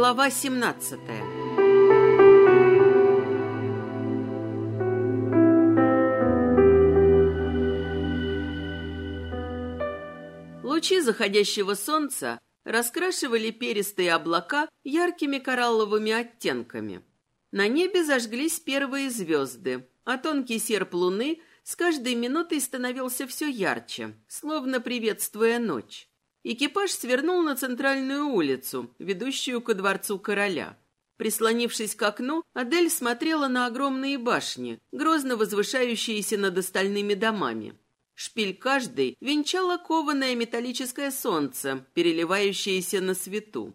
Глава 17 Лучи заходящего солнца раскрашивали перистые облака яркими коралловыми оттенками. На небе зажглись первые звезды, а тонкий серп луны с каждой минутой становился все ярче, словно приветствуя ночь. Экипаж свернул на центральную улицу, ведущую ко дворцу короля. Прислонившись к окну, Адель смотрела на огромные башни, грозно возвышающиеся над остальными домами. Шпиль каждой венчало кованое металлическое солнце, переливающееся на свету.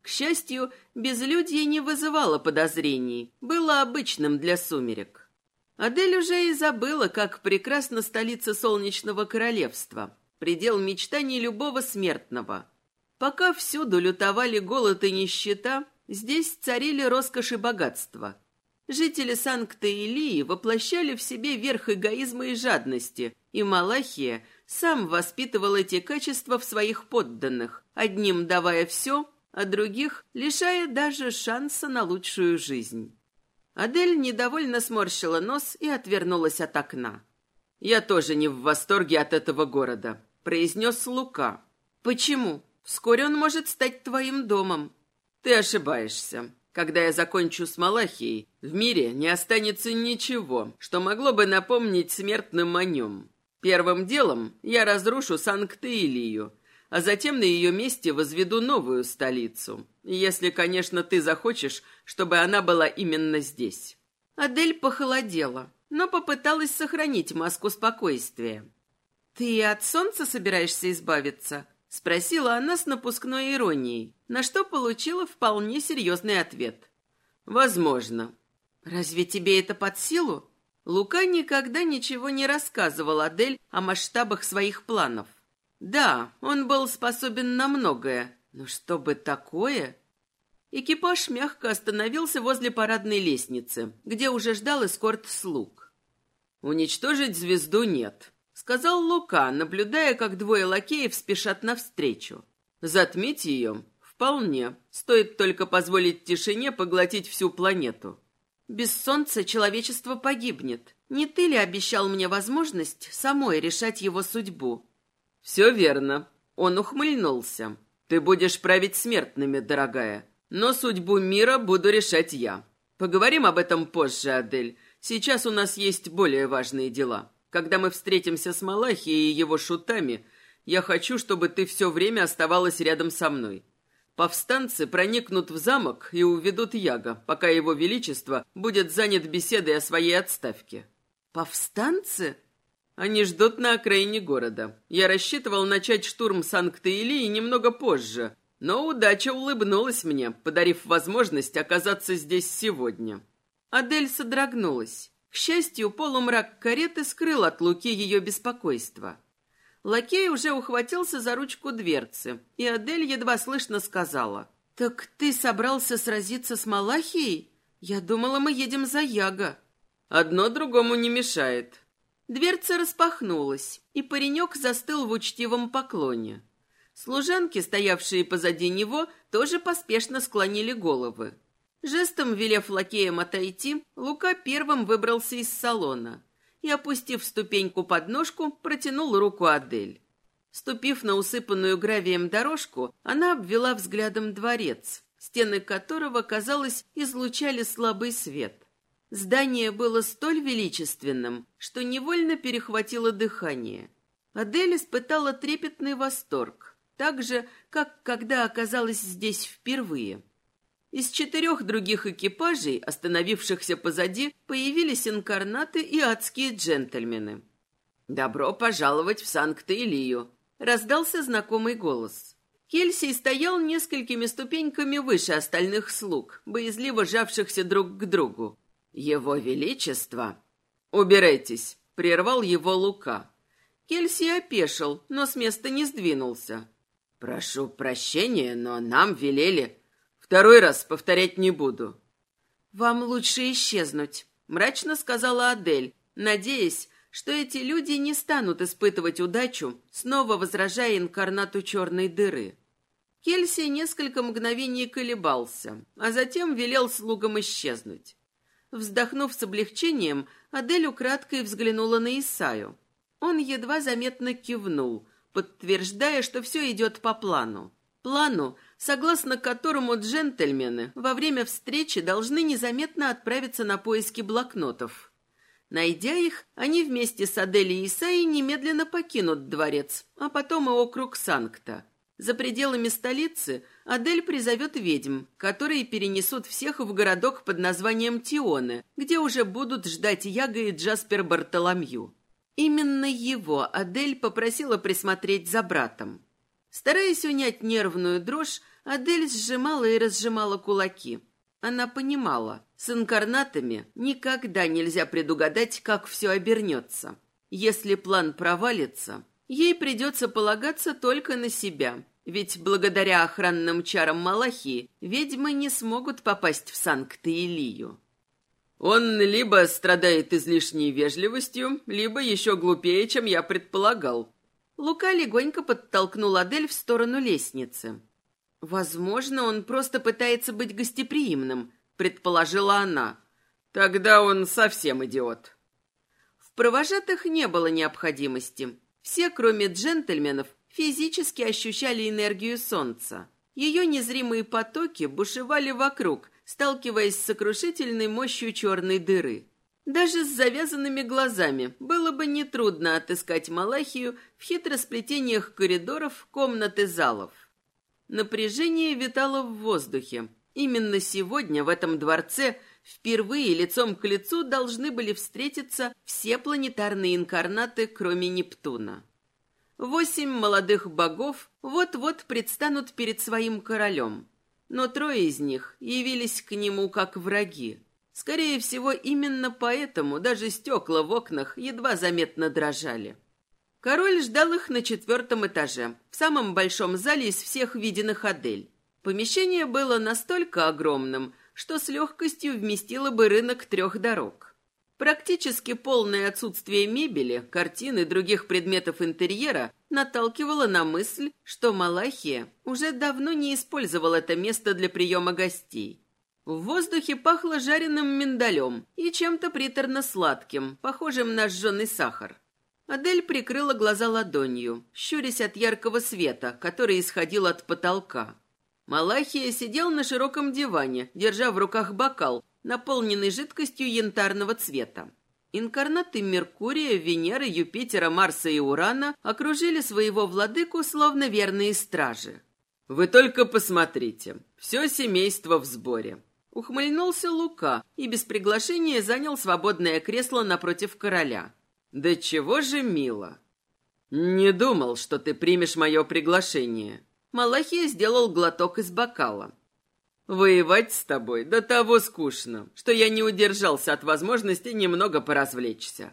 К счастью, безлюдье не вызывало подозрений, было обычным для сумерек. Адель уже и забыла, как прекрасна столица солнечного королевства, предел мечтаний любого смертного. Пока всюду лютовали голод и нищета, здесь царили роскошь и богатство. Жители Санкта-Илии воплощали в себе верх эгоизма и жадности, и Малахия сам воспитывал эти качества в своих подданных, одним давая все, а других лишая даже шанса на лучшую жизнь. Адель недовольно сморщила нос и отвернулась от окна. «Я тоже не в восторге от этого города», — произнес Лука. «Почему? Вскоре он может стать твоим домом». «Ты ошибаешься. Когда я закончу с Малахией, в мире не останется ничего, что могло бы напомнить смертным о нем. Первым делом я разрушу Санкт-Илию, а затем на ее месте возведу новую столицу, если, конечно, ты захочешь, чтобы она была именно здесь». Адель похолодела, но попыталась сохранить маску спокойствия. «Ты от солнца собираешься избавиться?» — спросила она с напускной иронией, на что получила вполне серьезный ответ. «Возможно». «Разве тебе это под силу?» Лука никогда ничего не рассказывал Адель о масштабах своих планов. Да, он был способен на многое, но чтобы такое... Экипаж мягко остановился возле парадной лестницы, где уже ждал эскорт слуг. «Уничтожить звезду нет», — сказал Лука, наблюдая, как двое лакеев спешат навстречу. «Затмить ее? Вполне. Стоит только позволить тишине поглотить всю планету». «Без солнца человечество погибнет. Не ты ли обещал мне возможность самой решать его судьбу?» «Все верно». Он ухмыльнулся. «Ты будешь править смертными, дорогая. Но судьбу мира буду решать я. Поговорим об этом позже, Адель. Сейчас у нас есть более важные дела. Когда мы встретимся с Малахией и его шутами, я хочу, чтобы ты все время оставалась рядом со мной. Повстанцы проникнут в замок и уведут Яга, пока его величество будет занят беседой о своей отставке». «Повстанцы?» Они ждут на окраине города. Я рассчитывал начать штурм Санкт-Илии немного позже, но удача улыбнулась мне, подарив возможность оказаться здесь сегодня. Адель содрогнулась. К счастью, полумрак кареты скрыл от Луки ее беспокойство. Лакей уже ухватился за ручку дверцы, и Адель едва слышно сказала. «Так ты собрался сразиться с Малахией? Я думала, мы едем за Яго». «Одно другому не мешает», Дверца распахнулась, и паренек застыл в учтивом поклоне. Служанки, стоявшие позади него, тоже поспешно склонили головы. Жестом велев лакеям отойти, Лука первым выбрался из салона и, опустив ступеньку под ножку, протянул руку Адель. Ступив на усыпанную гравием дорожку, она обвела взглядом дворец, стены которого, казалось, излучали слабый свет. Здание было столь величественным, что невольно перехватило дыхание. Адель испытала трепетный восторг, так же, как когда оказалась здесь впервые. Из четырех других экипажей, остановившихся позади, появились инкарнаты и адские джентльмены. «Добро пожаловать в Санкт-Илию!» — раздался знакомый голос. Кельсий стоял несколькими ступеньками выше остальных слуг, боязливо жавшихся друг к другу. «Его Величество!» «Убирайтесь!» — прервал его Лука. Кельси опешил, но с места не сдвинулся. «Прошу прощения, но нам велели...» «Второй раз повторять не буду». «Вам лучше исчезнуть», — мрачно сказала Адель, надеясь, что эти люди не станут испытывать удачу, снова возражая инкарнату черной дыры. Кельси несколько мгновений колебался, а затем велел слугам исчезнуть. Вздохнув с облегчением, Адель украдкой взглянула на Исаю. Он едва заметно кивнул, подтверждая, что все идет по плану. Плану, согласно которому джентльмены во время встречи должны незаметно отправиться на поиски блокнотов. Найдя их, они вместе с Адель и Исаей немедленно покинут дворец, а потом и округ Санкта. За пределами столицы Адель призовет ведьм, которые перенесут всех в городок под названием Тионе, где уже будут ждать Яга и Джаспер Бартоломью. Именно его Адель попросила присмотреть за братом. Стараясь унять нервную дрожь, Адель сжимала и разжимала кулаки. Она понимала, с инкарнатами никогда нельзя предугадать, как все обернется. Если план провалится, ей придется полагаться только на себя, ведь благодаря охранным чарам Малахии ведьмы не смогут попасть в Санкт-Илию. Он либо страдает излишней вежливостью, либо еще глупее, чем я предполагал. Лука легонько подтолкнул Адель в сторону лестницы. Возможно, он просто пытается быть гостеприимным, предположила она. Тогда он совсем идиот. В провожатых не было необходимости. Все, кроме джентльменов, физически ощущали энергию солнца. Ее незримые потоки бушевали вокруг, сталкиваясь с сокрушительной мощью черной дыры. Даже с завязанными глазами было бы нетрудно отыскать Малахию в хитросплетениях коридоров, комнат и залов. Напряжение витало в воздухе. Именно сегодня в этом дворце впервые лицом к лицу должны были встретиться все планетарные инкарнаты, кроме Нептуна. Восемь молодых богов вот-вот предстанут перед своим королем но трое из них явились к нему как враги. Скорее всего, именно поэтому даже стекла в окнах едва заметно дрожали. Король ждал их на четвертом этаже, в самом большом зале из всех виденных Адель. Помещение было настолько огромным, что с легкостью вместило бы рынок трех дорог. Практически полное отсутствие мебели, картин и других предметов интерьера наталкивало на мысль, что Малахия уже давно не использовал это место для приема гостей. В воздухе пахло жареным миндалем и чем-то приторно-сладким, похожим на сжженный сахар. Адель прикрыла глаза ладонью, щурясь от яркого света, который исходил от потолка. Малахия сидел на широком диване, держа в руках бокал, наполненный жидкостью янтарного цвета. Инкарнаты Меркурия, Венеры, Юпитера, Марса и Урана окружили своего владыку словно верные стражи. «Вы только посмотрите, все семейство в сборе». Ухмыльнулся Лука и без приглашения занял свободное кресло напротив короля. «Да чего же мило!» «Не думал, что ты примешь мое приглашение». Малахия сделал глоток из бокала. Воевать с тобой до того скучно, что я не удержался от возможности немного поразвлечься.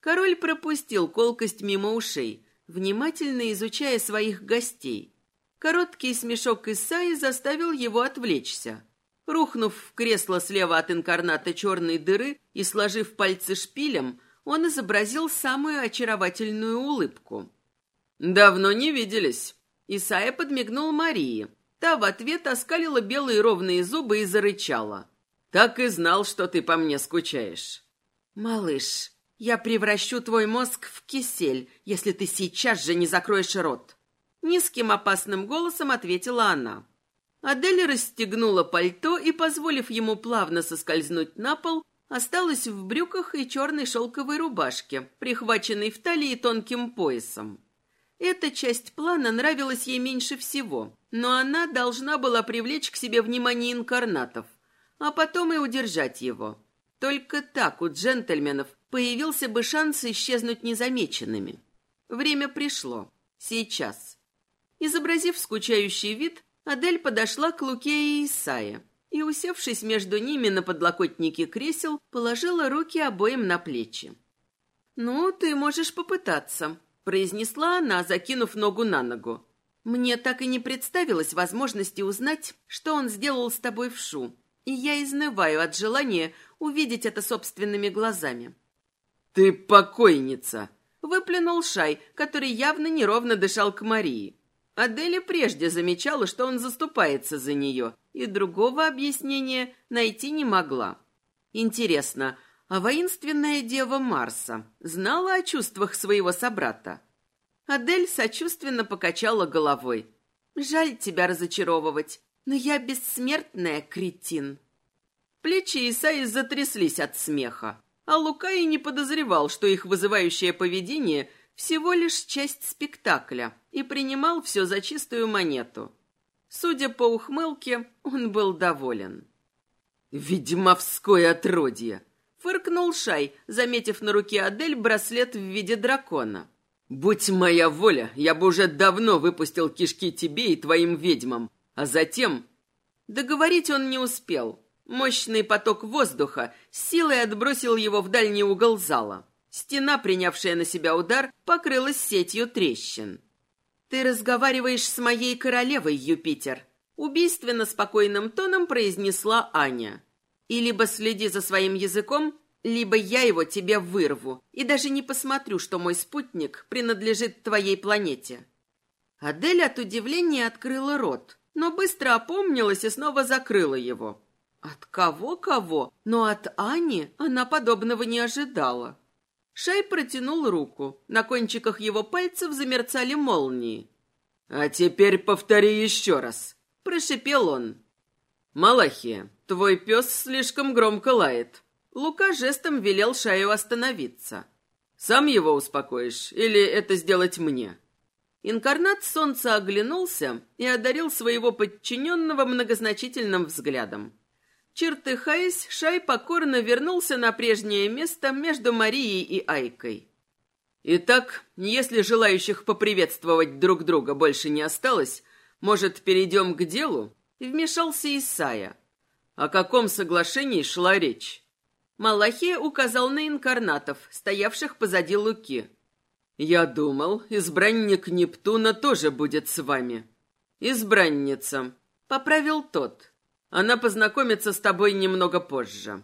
Король пропустил колкость мимо ушей, внимательно изучая своих гостей. Короткий смешок Исаи заставил его отвлечься. Рухнув в кресло слева от инкарната черной дыры и сложив пальцы шпилем, он изобразил самую очаровательную улыбку. «Давно не виделись». Исайя подмигнул Марии, Та в ответ оскалила белые ровные зубы и зарычала. «Так и знал, что ты по мне скучаешь». «Малыш, я превращу твой мозг в кисель, если ты сейчас же не закроешь рот». Низким опасным голосом ответила она. Адель расстегнула пальто и, позволив ему плавно соскользнуть на пол, осталась в брюках и черной шелковой рубашке, прихваченной в талии тонким поясом. Эта часть плана нравилась ей меньше всего, но она должна была привлечь к себе внимание инкарнатов, а потом и удержать его. Только так у джентльменов появился бы шанс исчезнуть незамеченными. Время пришло. Сейчас. Изобразив скучающий вид, Адель подошла к Луке и Исае и, усевшись между ними на подлокотнике кресел, положила руки обоим на плечи. «Ну, ты можешь попытаться», произнесла она, закинув ногу на ногу. Мне так и не представилось возможности узнать, что он сделал с тобой в шу, и я изнываю от желания увидеть это собственными глазами. Ты покойница, выплюнул Шай, который явно неровно дышал к Марии. Аделя прежде замечала, что он заступается за нее, и другого объяснения найти не могла. Интересно, а воинственная дева Марса знала о чувствах своего собрата? Адель сочувственно покачала головой. «Жаль тебя разочаровывать, но я бессмертная, кретин». Плечи Исаи затряслись от смеха, а Лука и не подозревал, что их вызывающее поведение всего лишь часть спектакля и принимал все за чистую монету. Судя по ухмылке, он был доволен. «Ведьмовское отродье!» — фыркнул Шай, заметив на руке Адель браслет в виде дракона. «Будь моя воля, я бы уже давно выпустил кишки тебе и твоим ведьмам, а затем...» Договорить он не успел. Мощный поток воздуха силой отбросил его в дальний угол зала. Стена, принявшая на себя удар, покрылась сетью трещин. «Ты разговариваешь с моей королевой, Юпитер», — убийственно спокойным тоном произнесла Аня. «И либо следи за своим языком, либо я его тебе вырву и даже не посмотрю, что мой спутник принадлежит твоей планете». Адель от удивления открыла рот, но быстро опомнилась и снова закрыла его. От кого-кого, но от Ани она подобного не ожидала. Шай протянул руку. На кончиках его пальцев замерцали молнии. «А теперь повтори еще раз», — прошипел он. «Малахия, твой пес слишком громко лает». Лука жестом велел Шаю остановиться. «Сам его успокоишь или это сделать мне?» Инкарнат солнца оглянулся и одарил своего подчиненного многозначительным взглядом. Чертыхаясь, Шай покорно вернулся на прежнее место между Марией и Айкой. Итак, если желающих поприветствовать друг друга больше не осталось, может, перейдем к делу? Вмешался Исая. О каком соглашении шла речь? Малахия указал на инкарнатов, стоявших позади Луки. «Я думал, избранник Нептуна тоже будет с вами». «Избранница», — поправил тот. Она познакомится с тобой немного позже.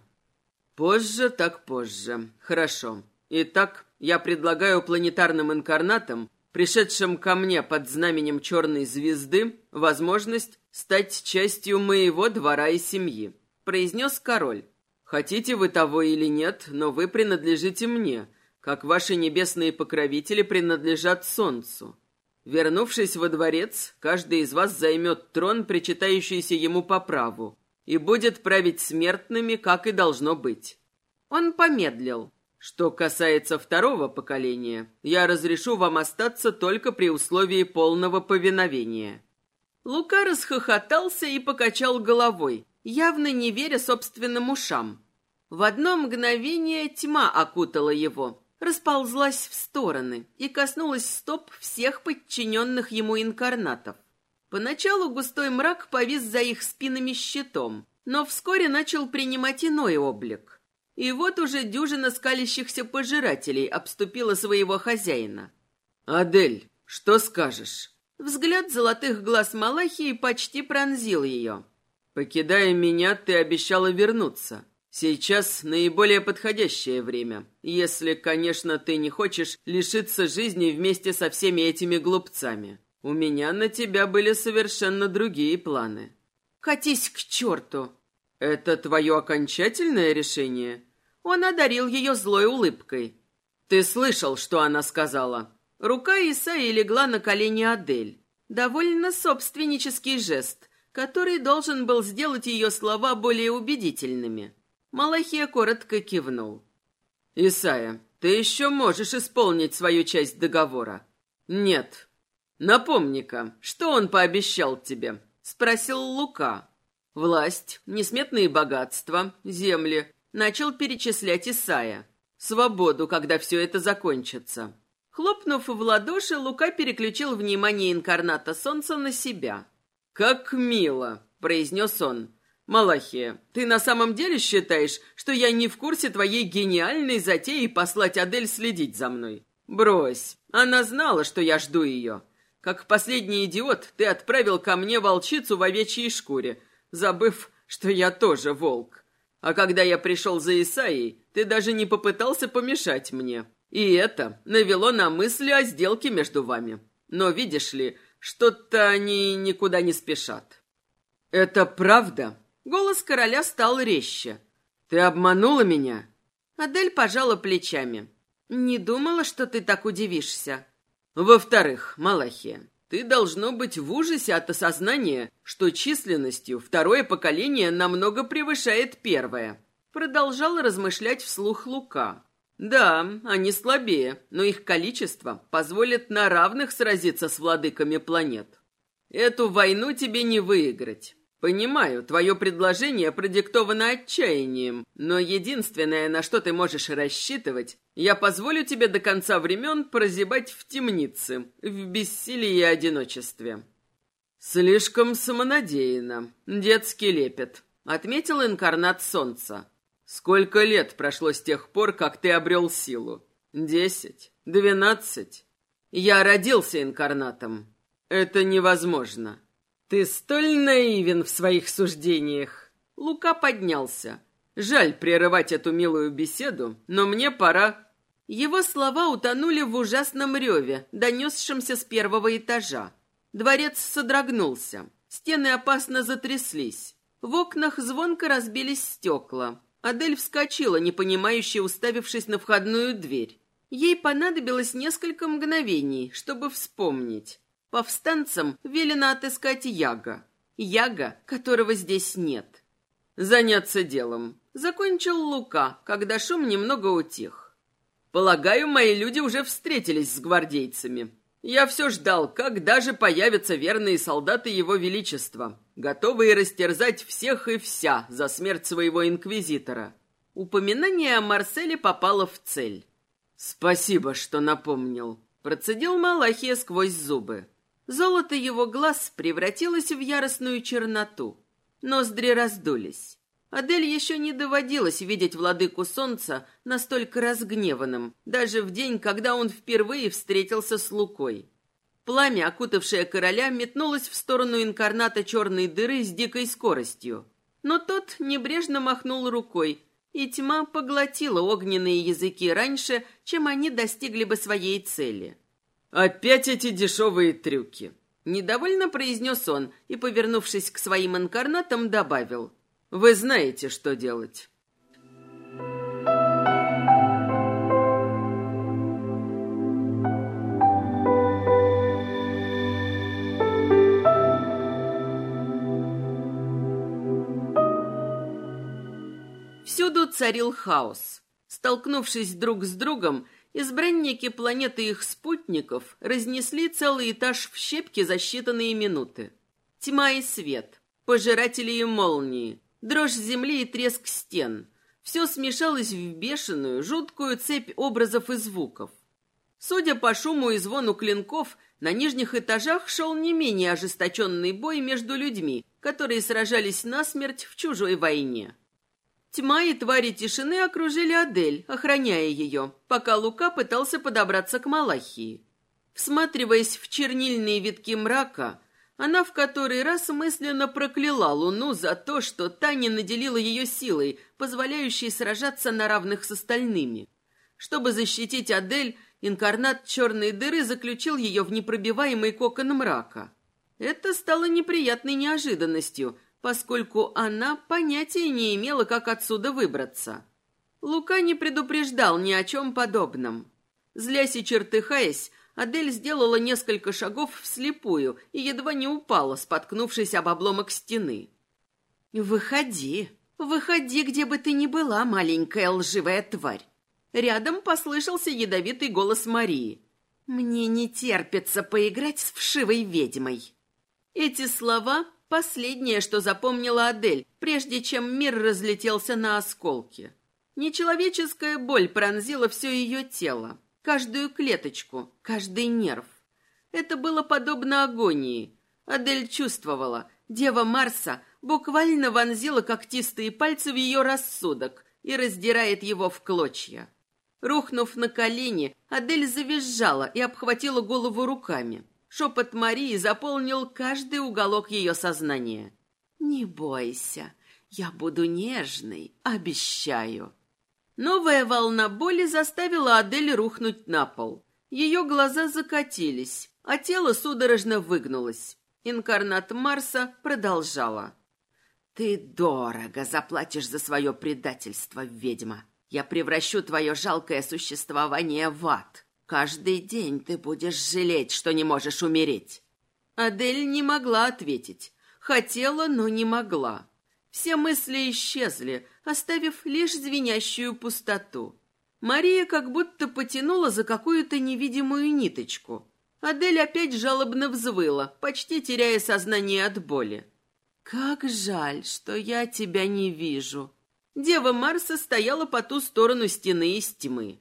Позже так позже. Хорошо. Итак, я предлагаю планетарным инкарнатам, пришедшим ко мне под знаменем черной звезды, возможность стать частью моего двора и семьи, произнес король. Хотите вы того или нет, но вы принадлежите мне, как ваши небесные покровители принадлежат солнцу. Вернувшись во дворец, каждый из вас займет трон, причитающийся ему по праву, и будет править смертными, как и должно быть. Он помедлил. Что касается второго поколения, я разрешу вам остаться только при условии полного повиновения. Лука расхохотался и покачал головой, явно не веря собственным ушам. В одно мгновение тьма окутала его, расползлась в стороны и коснулась стоп всех подчиненных ему инкарнатов. Поначалу густой мрак повис за их спинами щитом, но вскоре начал принимать иной облик. И вот уже дюжина скалящихся пожирателей обступила своего хозяина. «Адель, что скажешь?» Взгляд золотых глаз Малахии почти пронзил ее. «Покидая меня, ты обещала вернуться. Сейчас наиболее подходящее время, если, конечно, ты не хочешь лишиться жизни вместе со всеми этими глупцами. У меня на тебя были совершенно другие планы. Катись к черту! Это твое окончательное решение? Он одарил ее злой улыбкой. Ты слышал, что она сказала? Рука Исаи легла на колени Адель. Довольно собственнический жест, который должен был сделать ее слова более убедительными. Малахия коротко кивнул. «Исая, ты еще можешь исполнить свою часть договора?» «Нет». «Напомни-ка, что он пообещал тебе?» — спросил Лука. «Власть, несметные богатства, земли». Начал перечислять Исая. «Свободу, когда все это закончится». Хлопнув в ладоши, Лука переключил внимание инкарната солнца на себя. «Как мило!» — произнес он. «Малахия, ты на самом деле считаешь, что я не в курсе твоей гениальной затеи послать Адель следить за мной? Брось, она знала, что я жду ее. Как последний идиот, ты отправил ко мне волчицу в овечьей шкуре, забыв, что я тоже волк. А когда я пришел за Исаей, ты даже не попытался помешать мне. И это навело на мысли о сделке между вами. Но видишь ли, Что-то они никуда не спешат. Это правда? Голос короля стал резче. Ты обманула меня? Адель пожала плечами. Не думала, что ты так удивишься. Во-вторых, Малахия, ты должно быть в ужасе от осознания, что численностью второе поколение намного превышает первое. Продолжал размышлять вслух Лука. Да, они слабее, но их количество позволит на равных сразиться с владыками планет. Эту войну тебе не выиграть. Понимаю, твое предложение продиктовано отчаянием, но единственное, на что ты можешь рассчитывать, я позволю тебе до конца времен прозябать в темнице, в бессилии и одиночестве. Слишком самонадеянно, детский лепет, отметил инкарнат солнца. Сколько лет прошло с тех пор, как ты обрел силу? Десять? Двенадцать? Я родился инкарнатом. Это невозможно. «Ты столь наивен в своих суждениях!» Лука поднялся. «Жаль прерывать эту милую беседу, но мне пора...» Его слова утонули в ужасном реве, донесшемся с первого этажа. Дворец содрогнулся. Стены опасно затряслись. В окнах звонко разбились стекла. Адель вскочила, непонимающе уставившись на входную дверь. Ей понадобилось несколько мгновений, чтобы вспомнить. Повстанцам велено отыскать Яга. Яга, которого здесь нет. Заняться делом. Закончил Лука, когда шум немного утих. Полагаю, мои люди уже встретились с гвардейцами. Я все ждал, когда же появятся верные солдаты Его Величества, готовые растерзать всех и вся за смерть своего инквизитора. Упоминание о Марселе попало в цель. «Спасибо, что напомнил», — процедил Малахия сквозь зубы. Золото его глаз превратилось в яростную черноту. Ноздри раздулись. Адель еще не доводилось видеть владыку солнца настолько разгневанным, даже в день, когда он впервые встретился с Лукой. Пламя, окутавшее короля, метнулось в сторону инкарната черной дыры с дикой скоростью. Но тот небрежно махнул рукой, и тьма поглотила огненные языки раньше, чем они достигли бы своей цели. «Опять эти дешевые трюки!» Недовольно произнес он и, повернувшись к своим инкарнатам, добавил. «Вы знаете, что делать». Всюду царил хаос. Столкнувшись друг с другом, Избранники планеты и их спутников разнесли целый этаж в щепки за считанные минуты. Тьма и свет, пожиратели и молнии, дрожь земли и треск стен. Все смешалось в бешеную, жуткую цепь образов и звуков. Судя по шуму и звону клинков, на нижних этажах шел не менее ожесточенный бой между людьми, которые сражались насмерть в чужой войне. Тьма и твари тишины окружили Адель, охраняя ее, пока Лука пытался подобраться к Малахии. Всматриваясь в чернильные витки мрака, она в который раз мысленно прокляла Луну за то, что та не наделила ее силой, позволяющей сражаться на равных с остальными. Чтобы защитить Адель, инкарнат черной дыры заключил ее в непробиваемый кокон мрака. Это стало неприятной неожиданностью, поскольку она понятия не имела, как отсюда выбраться. Лука не предупреждал ни о чем подобном. Злясь и чертыхаясь, Адель сделала несколько шагов вслепую и едва не упала, споткнувшись об обломок стены. «Выходи, выходи, где бы ты ни была, маленькая лживая тварь!» Рядом послышался ядовитый голос Марии. «Мне не терпится поиграть с вшивой ведьмой». Эти слова Последнее, что запомнила Адель, прежде чем мир разлетелся на осколки. Нечеловеческая боль пронзила все ее тело, каждую клеточку, каждый нерв. Это было подобно агонии. Адель чувствовала, дева Марса буквально вонзила когтистые пальцы в ее рассудок и раздирает его в клочья. Рухнув на колени, Адель завизжала и обхватила голову руками. Шепот Марии заполнил каждый уголок ее сознания. «Не бойся, я буду нежной, обещаю». Новая волна боли заставила Адель рухнуть на пол. Ее глаза закатились, а тело судорожно выгнулось. Инкарнат Марса продолжала. «Ты дорого заплатишь за свое предательство, ведьма. Я превращу твое жалкое существование в ад. Каждый день ты будешь жалеть, что не можешь умереть». Адель не могла ответить. Хотела, но не могла. Все мысли исчезли, оставив лишь звенящую пустоту. Мария как будто потянула за какую-то невидимую ниточку. Адель опять жалобно взвыла, почти теряя сознание от боли. «Как жаль, что я тебя не вижу». Дева Марса стояла по ту сторону стены из тьмы.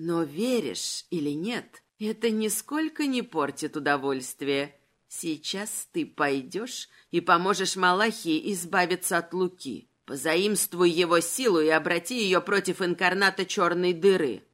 «Но веришь или нет, это нисколько не портит удовольствие. Сейчас ты пойдешь и поможешь Малахии избавиться от Луки. Позаимствуй его силу и обрати ее против инкарната черной дыры.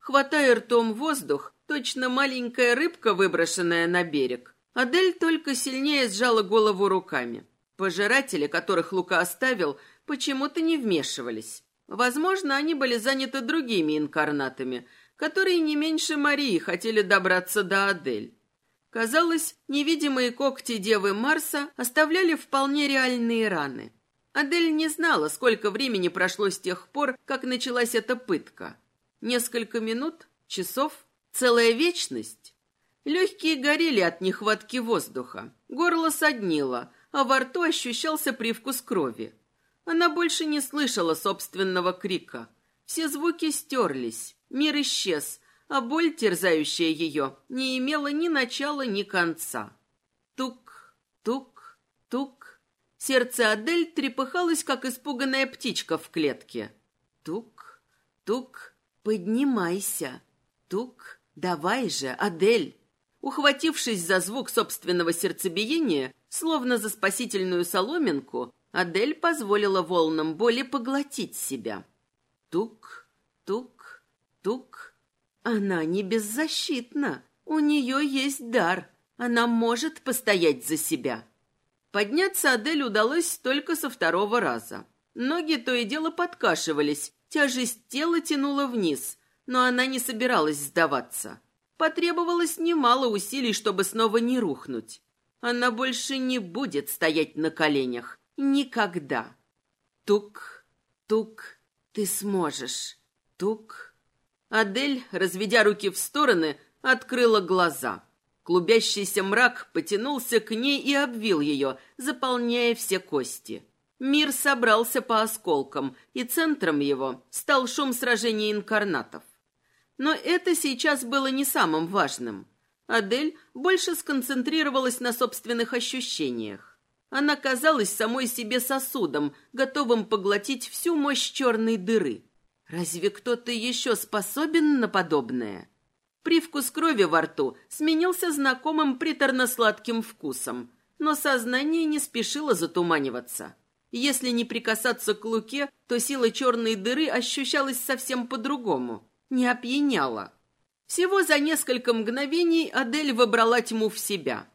Хватая ртом воздух, точно маленькая рыбка, выброшенная на берег, Адель только сильнее сжала голову руками. Пожиратели, которых Лука оставил, почему-то не вмешивались. Возможно, они были заняты другими инкарнатами, которые не меньше Марии хотели добраться до Адель. Казалось, невидимые когти Девы Марса оставляли вполне реальные раны. Адель не знала, сколько времени прошло с тех пор, как началась эта пытка. Несколько минут, часов, целая вечность. Легкие горели от нехватки воздуха, горло соднило, а во рту ощущался привкус крови. Она больше не слышала собственного крика. Все звуки стерлись, мир исчез, а боль, терзающая ее, не имела ни начала, ни конца. Тук, тук, тук. Сердце Адель трепыхалось, как испуганная птичка в клетке. Тук, тук, поднимайся. Тук, давай же, Адель. Ухватившись за звук собственного сердцебиения, словно за спасительную соломинку, Адель позволила волнам боли поглотить себя. Тук, тук, тук. Она не беззащитна. У нее есть дар. Она может постоять за себя. Подняться Адель удалось только со второго раза. Ноги то и дело подкашивались, тяжесть тела тянула вниз, но она не собиралась сдаваться. Потребовалось немало усилий, чтобы снова не рухнуть. Она больше не будет стоять на коленях. Никогда. Тук, тук, ты сможешь. Тук. Адель, разведя руки в стороны, открыла глаза. Клубящийся мрак потянулся к ней и обвил ее, заполняя все кости. Мир собрался по осколкам, и центром его стал шум сражения инкарнатов. Но это сейчас было не самым важным. Адель больше сконцентрировалась на собственных ощущениях. Она казалась самой себе сосудом, готовым поглотить всю мощь черной дыры. Разве кто-то еще способен на подобное? Привкус крови во рту сменился знакомым приторно-сладким вкусом, но сознание не спешило затуманиваться. Если не прикасаться к луке, то сила черной дыры ощущалась совсем по-другому, не опьяняла. Всего за несколько мгновений Адель вобрала тьму в себя.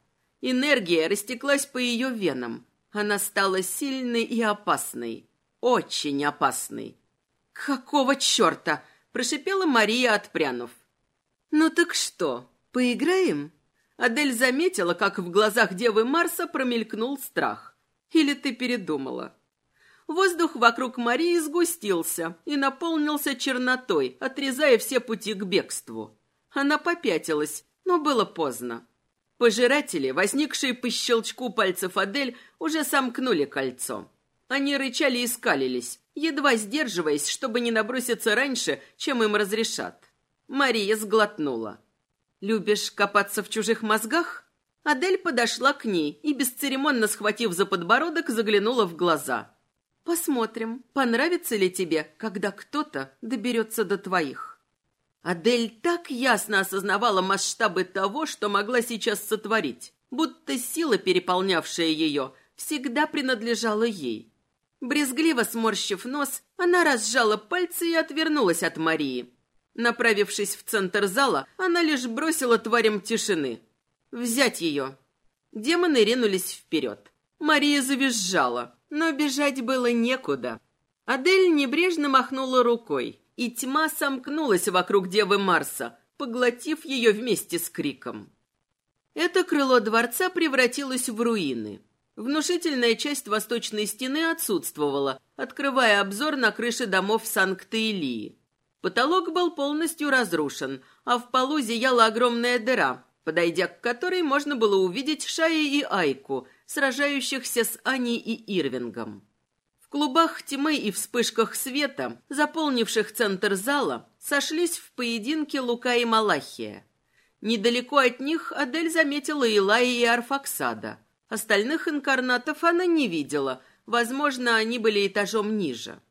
Энергия растеклась по ее венам. Она стала сильной и опасной. Очень опасной. «Какого черта?» – прошипела Мария, отпрянув. «Ну так что, поиграем?» Адель заметила, как в глазах Девы Марса промелькнул страх. «Или ты передумала?» Воздух вокруг Марии сгустился и наполнился чернотой, отрезая все пути к бегству. Она попятилась, но было поздно. Пожиратели, возникшие по щелчку пальцев Адель, уже сомкнули кольцо. Они рычали и скалились, едва сдерживаясь, чтобы не наброситься раньше, чем им разрешат. Мария сглотнула. «Любишь копаться в чужих мозгах?» Адель подошла к ней и, бесцеремонно схватив за подбородок, заглянула в глаза. «Посмотрим, понравится ли тебе, когда кто-то доберется до твоих». Адель так ясно осознавала масштабы того, что могла сейчас сотворить, будто сила, переполнявшая ее, всегда принадлежала ей. Брезгливо сморщив нос, она разжала пальцы и отвернулась от Марии, Направившись в центр зала, она лишь бросила тварям тишины. «Взять ее!» Демоны ринулись вперед. Мария завизжала, но бежать было некуда. Адель небрежно махнула рукой, и тьма сомкнулась вокруг Девы Марса, поглотив ее вместе с криком. Это крыло дворца превратилось в руины. Внушительная часть восточной стены отсутствовала, открывая обзор на крыши домов Санкт-Илии. Потолок был полностью разрушен, а в полу зияла огромная дыра, подойдя к которой можно было увидеть Шаи и Айку, сражающихся с Аней и Ирвингом. Клубах тьмы и вспышках света, заполнивших центр зала, сошлись в поединке Лука и Малахия. Недалеко от них Адель заметила Илая и Арфаксада. Остальных инкарнатов она не видела, возможно, они были этажом ниже.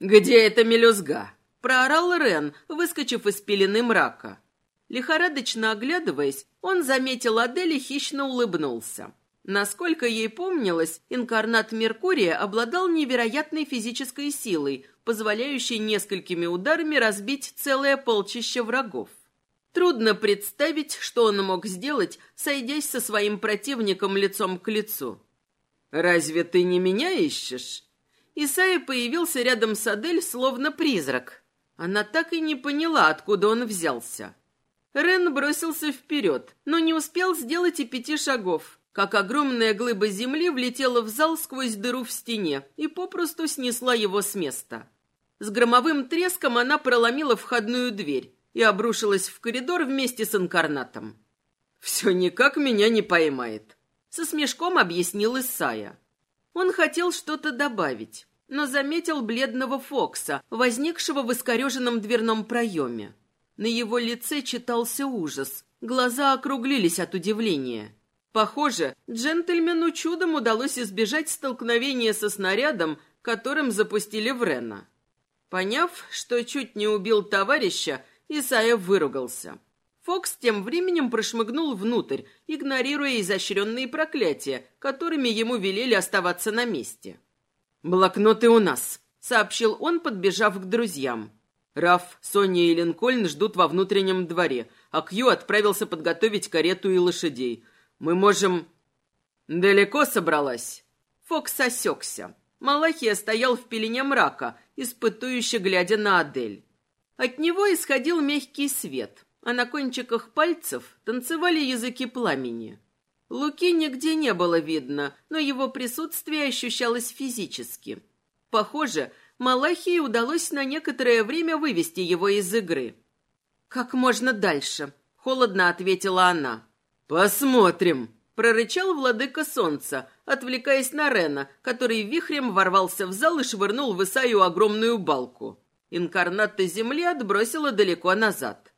«Где эта мелюзга?» — проорал Рен, выскочив из пелены мрака. Лихорадочно оглядываясь, он заметил Адель и хищно улыбнулся. Насколько ей помнилось, инкарнат Меркурия обладал невероятной физической силой, позволяющей несколькими ударами разбить целое полчище врагов. Трудно представить, что он мог сделать, сойдясь со своим противником лицом к лицу. «Разве ты не меня ищешь?» Исайя появился рядом с Адель, словно призрак. Она так и не поняла, откуда он взялся. Рен бросился вперед, но не успел сделать и пяти шагов, как огромная глыба земли влетела в зал сквозь дыру в стене и попросту снесла его с места. С громовым треском она проломила входную дверь и обрушилась в коридор вместе с инкарнатом. «Все никак меня не поймает», — со смешком объяснил Исая. Он хотел что-то добавить, но заметил бледного Фокса, возникшего в искореженном дверном проеме. На его лице читался ужас. Глаза округлились от удивления. Похоже, джентльмену чудом удалось избежать столкновения со снарядом, которым запустили в Рена. Поняв, что чуть не убил товарища, Исайя выругался. Фокс тем временем прошмыгнул внутрь, игнорируя изощренные проклятия, которыми ему велели оставаться на месте. «Блокноты у нас», — сообщил он, подбежав к друзьям. Раф, Соня и Линкольн ждут во внутреннем дворе, а Кью отправился подготовить карету и лошадей. Мы можем... Далеко собралась? Фокс осекся. Малахия стоял в пелене мрака, испытующе глядя на Адель. От него исходил мягкий свет, а на кончиках пальцев танцевали языки пламени. Луки нигде не было видно, но его присутствие ощущалось физически. Похоже, Малахии удалось на некоторое время вывести его из игры. «Как можно дальше?» — холодно ответила она. «Посмотрим», — прорычал владыка солнца, отвлекаясь на Рена, который вихрем ворвался в зал и швырнул в Исаю огромную балку. Инкарната земли отбросила далеко назад.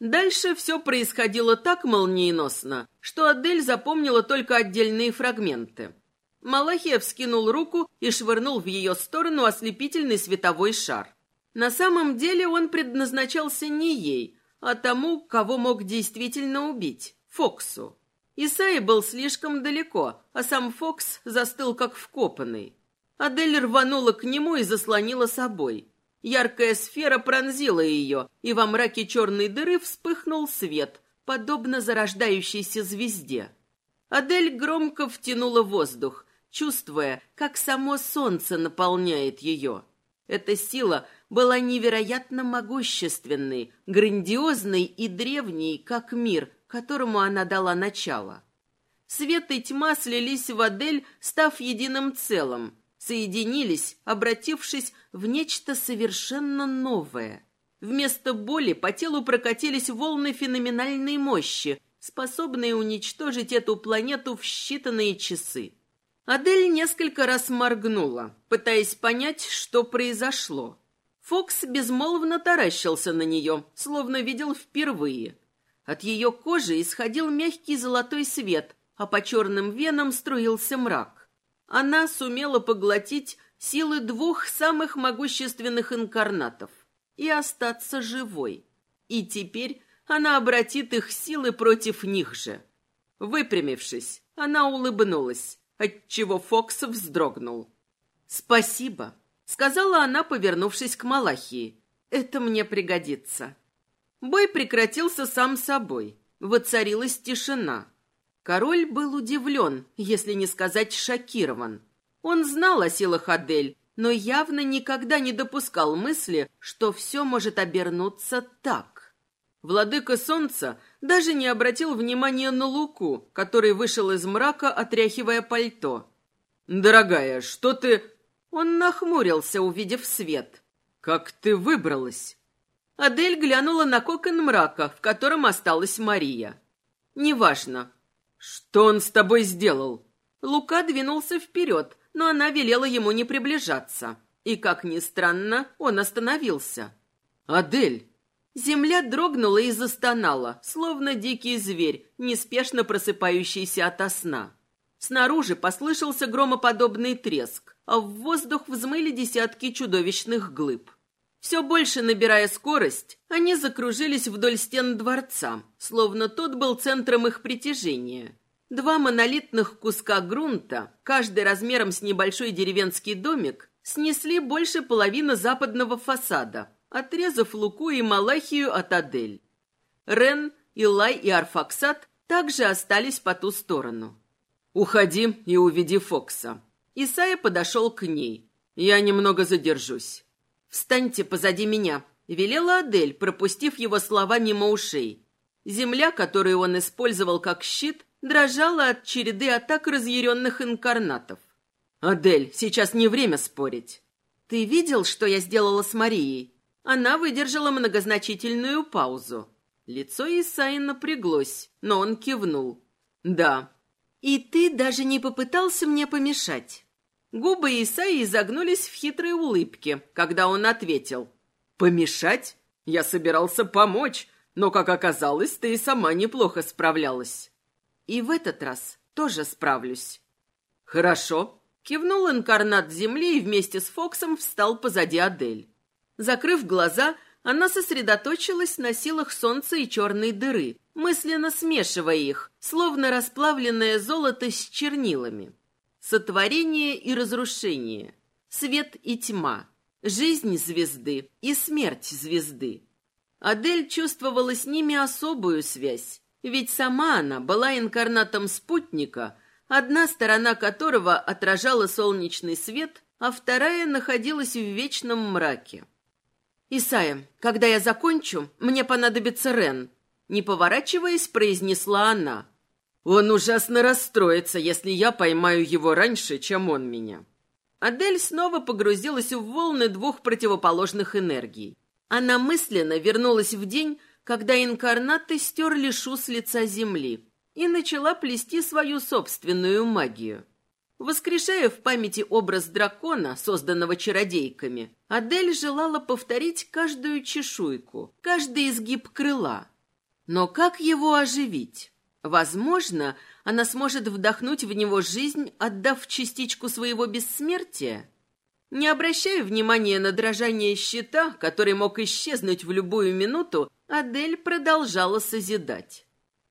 Дальше все происходило так молниеносно, что Адель запомнила только отдельные фрагменты. Малахия вскинул руку и швырнул в ее сторону ослепительный световой шар. На самом деле он предназначался не ей, а тому, кого мог действительно убить — Фоксу. Исаи был слишком далеко, а сам Фокс застыл как вкопанный. Адель рванула к нему и заслонила собой. Яркая сфера пронзила ее, и во мраке черной дыры вспыхнул свет, подобно зарождающейся звезде. Адель громко втянула воздух, чувствуя, как само солнце наполняет ее. Эта сила была невероятно могущественной, грандиозной и древней, как мир, которому она дала начало. Свет и тьма слились в Адель, став единым целым, соединились, обратившись в нечто совершенно новое. Вместо боли по телу прокатились волны феноменальной мощи, способные уничтожить эту планету в считанные часы. Адель несколько раз моргнула, пытаясь понять, что произошло. Фокс безмолвно таращился на нее, словно видел впервые. От ее кожи исходил мягкий золотой свет, а по черным венам струился мрак. Она сумела поглотить силы двух самых могущественных инкарнатов и остаться живой. И теперь она обратит их силы против них же. Выпрямившись, она улыбнулась отчего Фокс вздрогнул. «Спасибо», — сказала она, повернувшись к Малахии. «Это мне пригодится». Бой прекратился сам собой. Воцарилась тишина. Король был удивлен, если не сказать шокирован. Он знал о силах Адель, но явно никогда не допускал мысли, что все может обернуться так. Владыка Солнца даже не обратил внимания на Луку, который вышел из мрака, отряхивая пальто. «Дорогая, что ты...» Он нахмурился, увидев свет. «Как ты выбралась?» Адель глянула на кокон мрака, в котором осталась Мария. «Неважно». «Что он с тобой сделал?» Лука двинулся вперед, но она велела ему не приближаться. И, как ни странно, он остановился. «Адель!» Земля дрогнула и застонала, словно дикий зверь, неспешно просыпающийся ото сна. Снаружи послышался громоподобный треск, а в воздух взмыли десятки чудовищных глыб. Все больше набирая скорость, они закружились вдоль стен дворца, словно тот был центром их притяжения. Два монолитных куска грунта, каждый размером с небольшой деревенский домик, снесли больше половины западного фасада, отрезав Луку и Малахию от Адель. Рен, Илай и Арфаксат также остались по ту сторону. «Уходи и уведи Фокса». Исайя подошел к ней. «Я немного задержусь». «Встаньте позади меня», — велела Адель, пропустив его слова мимо ушей. Земля, которую он использовал как щит, дрожала от череды атак разъяренных инкарнатов. «Адель, сейчас не время спорить». «Ты видел, что я сделала с Марией?» Она выдержала многозначительную паузу. Лицо Исаи напряглось, но он кивнул. «Да». «И ты даже не попытался мне помешать?» Губы Исаи изогнулись в хитрой улыбке, когда он ответил. «Помешать? Я собирался помочь, но, как оказалось, ты и сама неплохо справлялась». «И в этот раз тоже справлюсь». «Хорошо», — кивнул инкарнат земли и вместе с Фоксом встал позади Адель. Закрыв глаза, она сосредоточилась на силах солнца и черной дыры, мысленно смешивая их, словно расплавленное золото с чернилами. Сотворение и разрушение, свет и тьма, жизнь звезды и смерть звезды. Адель чувствовала с ними особую связь, ведь сама она была инкарнатом спутника, одна сторона которого отражала солнечный свет, а вторая находилась в вечном мраке. «Исайя, когда я закончу, мне понадобится Рен», — не поворачиваясь, произнесла она. «Он ужасно расстроится, если я поймаю его раньше, чем он меня». Адель снова погрузилась в волны двух противоположных энергий. Она мысленно вернулась в день, когда инкарнаты стерли шу с лица земли и начала плести свою собственную магию. Воскрешая в памяти образ дракона, созданного чародейками, Адель желала повторить каждую чешуйку, каждый изгиб крыла. Но как его оживить? Возможно, она сможет вдохнуть в него жизнь, отдав частичку своего бессмертия? Не обращая внимания на дрожание щита, который мог исчезнуть в любую минуту, Адель продолжала созидать.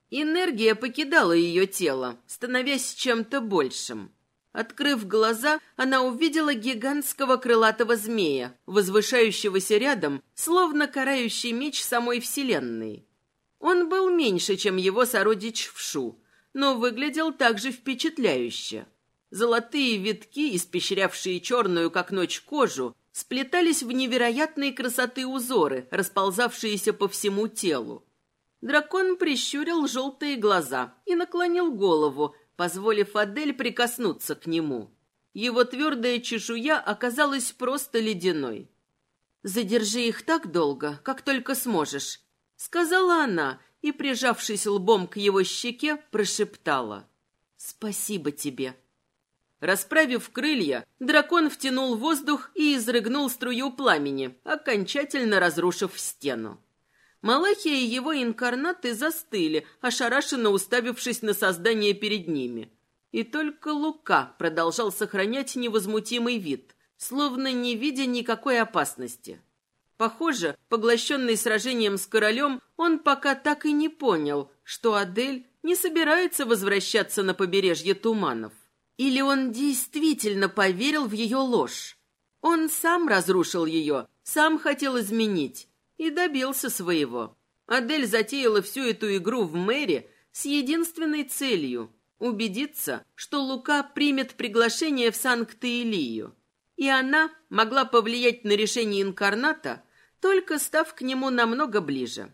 Энергия покидала ее тело, становясь чем-то большим. Открыв глаза, она увидела гигантского крылатого змея, возвышающегося рядом, словно карающий меч самой Вселенной. Он был меньше, чем его сородич Вшу, но выглядел также впечатляюще. Золотые витки, испещрявшие черную, как ночь, кожу, сплетались в невероятной красоты узоры, расползавшиеся по всему телу. Дракон прищурил желтые глаза и наклонил голову, позволив Адель прикоснуться к нему. Его твердая чешуя оказалась просто ледяной. «Задержи их так долго, как только сможешь», — сказала она и, прижавшись лбом к его щеке, прошептала. «Спасибо тебе». Расправив крылья, дракон втянул воздух и изрыгнул струю пламени, окончательно разрушив стену. Малахия и его инкарнаты застыли, ошарашенно уставившись на создание перед ними. И только Лука продолжал сохранять невозмутимый вид, словно не видя никакой опасности. Похоже, поглощенный сражением с королем, он пока так и не понял, что Адель не собирается возвращаться на побережье туманов. Или он действительно поверил в ее ложь? Он сам разрушил ее, сам хотел изменить, и добился своего. Адель затеяла всю эту игру в мэре с единственной целью – убедиться, что Лука примет приглашение в Санкт-Илию. И она могла повлиять на решение инкарната, только став к нему намного ближе.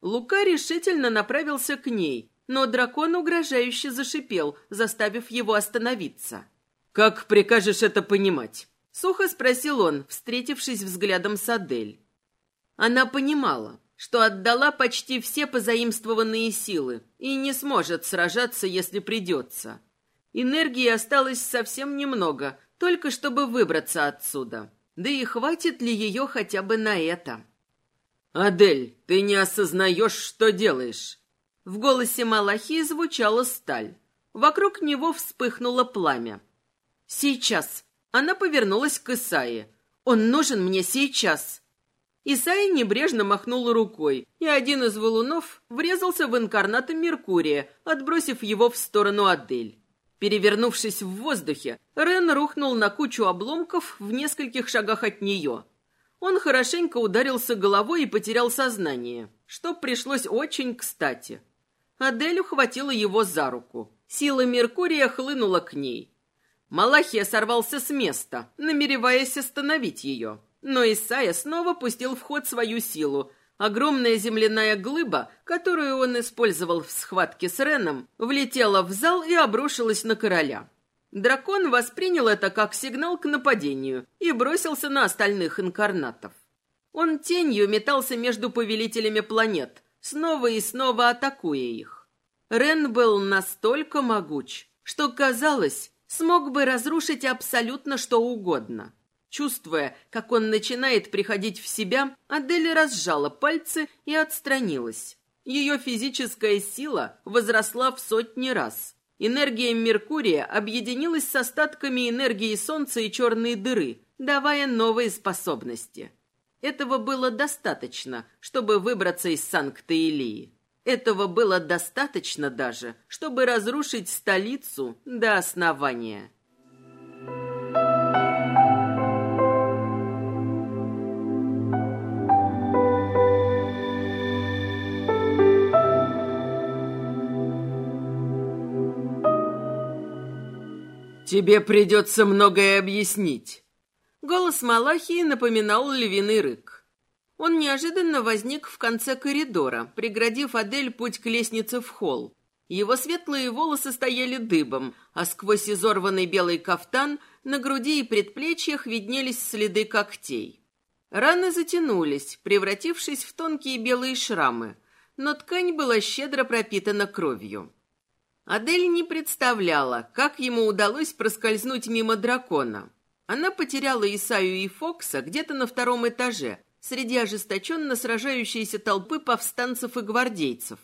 Лука решительно направился к ней, но дракон угрожающе зашипел, заставив его остановиться. «Как прикажешь это понимать?» — сухо спросил он, встретившись взглядом с Адель. Она понимала, что отдала почти все позаимствованные силы и не сможет сражаться, если придется. Энергии осталось совсем немного, только чтобы выбраться отсюда. Да и хватит ли ее хотя бы на это? «Адель, ты не осознаешь, что делаешь!» В голосе Малахии звучала сталь. Вокруг него вспыхнуло пламя. «Сейчас!» Она повернулась к Исае. «Он нужен мне сейчас!» Исаи небрежно махнул рукой, и один из валунов врезался в инкарната Меркурия, отбросив его в сторону Адель. Перевернувшись в воздухе, Рен рухнул на кучу обломков в нескольких шагах от нее. Он хорошенько ударился головой и потерял сознание, что пришлось очень кстати. Адель ухватила его за руку. Сила Меркурия хлынула к ней. Малахия сорвался с места, намереваясь остановить ее. Но Исайя снова пустил в ход свою силу. Огромная земляная глыба, которую он использовал в схватке с Реном, влетела в зал и обрушилась на короля. Дракон воспринял это как сигнал к нападению и бросился на остальных инкарнатов. Он тенью метался между повелителями планет, снова и снова атакуя их. Рен был настолько могуч, что, казалось, смог бы разрушить абсолютно что угодно – Чувствуя, как он начинает приходить в себя, Адель разжала пальцы и отстранилась. Ее физическая сила возросла в сотни раз. Энергия Меркурия объединилась с остатками энергии Солнца и черной дыры, давая новые способности. Этого было достаточно, чтобы выбраться из Санкт-Илии. Этого было достаточно даже, чтобы разрушить столицу до основания. «Тебе придется многое объяснить». Голос Малахии напоминал львиный рык. Он неожиданно возник в конце коридора, преградив Адель путь к лестнице в холл. Его светлые волосы стояли дыбом, а сквозь изорванный белый кафтан на груди и предплечьях виднелись следы когтей. Раны затянулись, превратившись в тонкие белые шрамы, но ткань была щедро пропитана кровью. Адель не представляла, как ему удалось проскользнуть мимо дракона. Она потеряла Исаю и Фокса где-то на втором этаже, среди ожесточенно сражающейся толпы повстанцев и гвардейцев.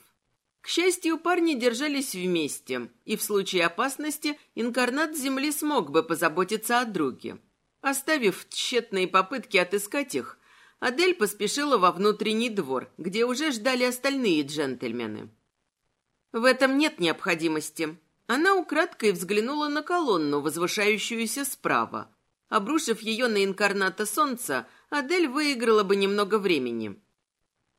К счастью, парни держались вместе, и в случае опасности инкарнат Земли смог бы позаботиться о друге. Оставив тщетные попытки отыскать их, Адель поспешила во внутренний двор, где уже ждали остальные джентльмены. В этом нет необходимости. Она украдкой взглянула на колонну, возвышающуюся справа. Обрушив ее на инкарната солнца, Адель выиграла бы немного времени.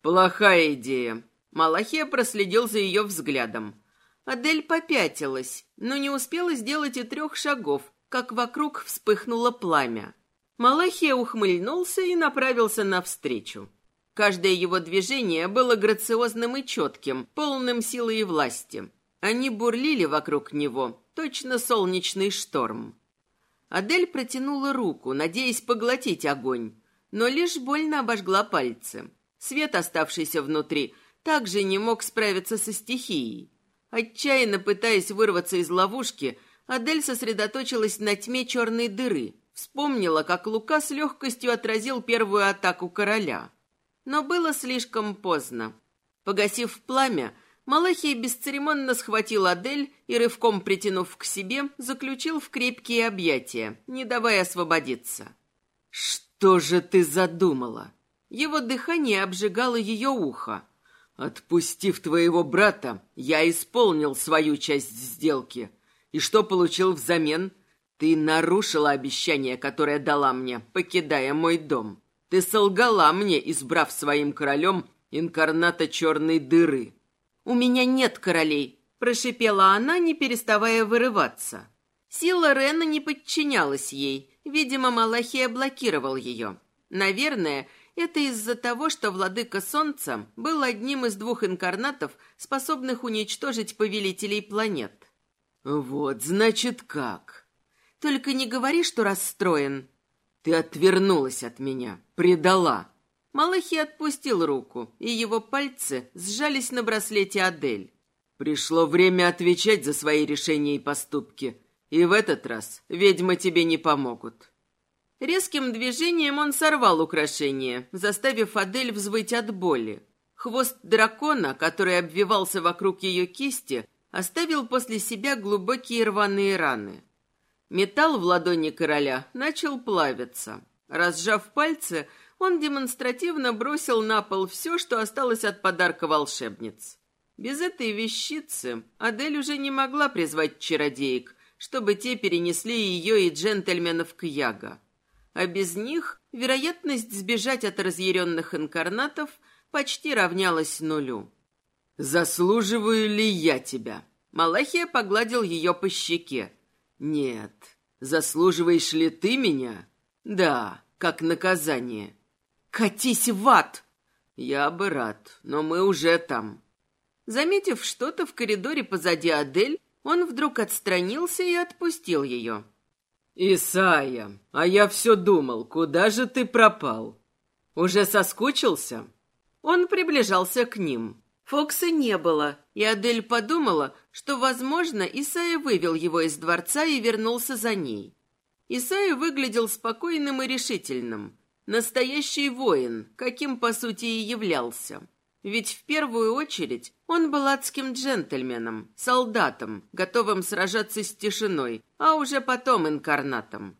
«Плохая идея». Малахия проследил за ее взглядом. Адель попятилась, но не успела сделать и трех шагов, как вокруг вспыхнуло пламя. Малахия ухмыльнулся и направился навстречу. Каждое его движение было грациозным и четким, полным силы и власти. Они бурлили вокруг него, точно солнечный шторм. Адель протянула руку, надеясь поглотить огонь, но лишь больно обожгла пальцы. Свет, оставшийся внутри, также не мог справиться со стихией. Отчаянно пытаясь вырваться из ловушки, Адель сосредоточилась на тьме черной дыры. Вспомнила, как Лука с легкостью отразил первую атаку короля. Но было слишком поздно. Погасив пламя, Малахий бесцеремонно схватил Адель и, рывком притянув к себе, заключил в крепкие объятия, не давая освободиться. «Что же ты задумала?» Его дыхание обжигало ее ухо. «Отпустив твоего брата, я исполнил свою часть сделки. И что получил взамен? Ты нарушила обещание, которое дала мне, покидая мой дом. Ты солгала мне, избрав своим королем инкарната черной дыры. У меня нет королей, прошипела она, не переставая вырываться. Сила Рена не подчинялась ей. Видимо, Малахия блокировал ее. Наверное, это из-за того, что владыка Солнца был одним из двух инкарнатов, способных уничтожить повелителей планет. Вот, значит, как? Только не говори, что расстроен. Ты отвернулась от меня, предала. Малахи отпустил руку, и его пальцы сжались на браслете Адель. Пришло время отвечать за свои решения и поступки. И в этот раз ведьмы тебе не помогут. Резким движением он сорвал украшение, заставив Адель взвыть от боли. Хвост дракона, который обвивался вокруг ее кисти, оставил после себя глубокие рваные раны. Металл в ладони короля начал плавиться. Разжав пальцы, он демонстративно бросил на пол все, что осталось от подарка волшебниц. Без этой вещицы Адель уже не могла призвать чародеек, чтобы те перенесли ее и джентльменов к Яго а без них вероятность сбежать от разъяренных инкарнатов почти равнялась нулю. «Заслуживаю ли я тебя?» Малахия погладил ее по щеке. «Нет. Заслуживаешь ли ты меня?» «Да, как наказание». «Катись в ад!» «Я бы рад, но мы уже там». Заметив что-то в коридоре позади Адель, он вдруг отстранился и отпустил ее. «Исайя, а я все думал, куда же ты пропал? Уже соскучился?» Он приближался к ним. Фокса не было, и Адель подумала, что, возможно, Исайя вывел его из дворца и вернулся за ней. Исайя выглядел спокойным и решительным. Настоящий воин, каким, по сути, и являлся. Ведь в первую очередь он был адским джентльменом, солдатом, готовым сражаться с тишиной, а уже потом инкарнатом.